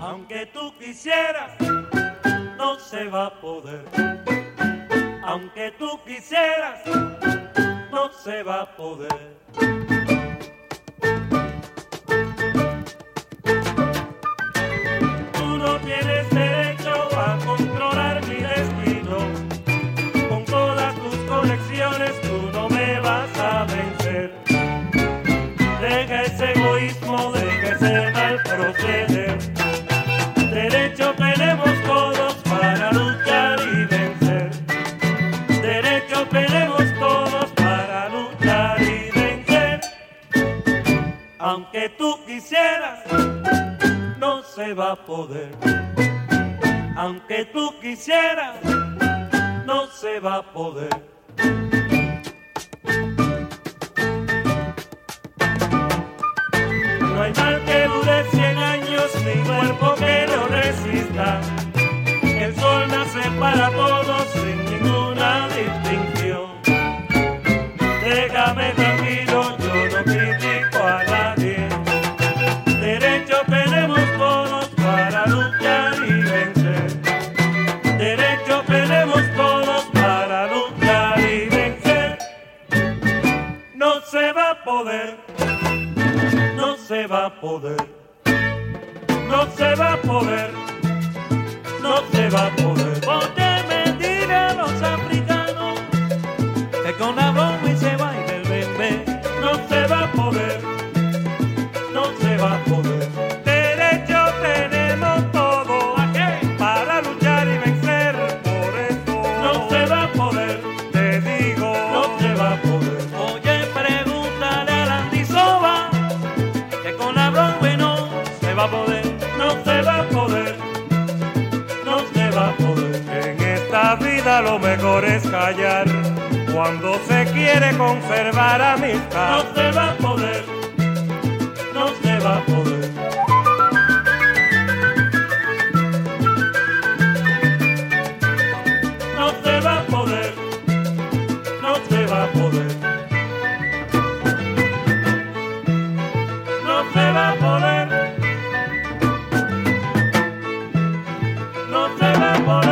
Aunque tú quisieras, no se va a poder. Aunque tú quisieras, no se va a poder. Tú no tienes derecho a controlar mi destino. Con todas tus conexiones tú no me vas a vencer. Deja ese egoísmo, deja ese mal proceder. Derecho tenemos todos para luchar y vencer. Aunque tú quisieras, no se va a poder. Aunque tú quisieras, no se va a poder. No hay mal que dure 100 años ni cuerpo se va a poder, no se va a poder, no se va a poder. Porque me diré a los africanos que con la broma y se baila el bebé. No se va a poder, no se va a poder. lo mejor es callar. Cuando se quiere conservar amistad, no se va a poder, no se va a poder. No se va a poder, no se va a poder. No se va a poder. No se va a poder.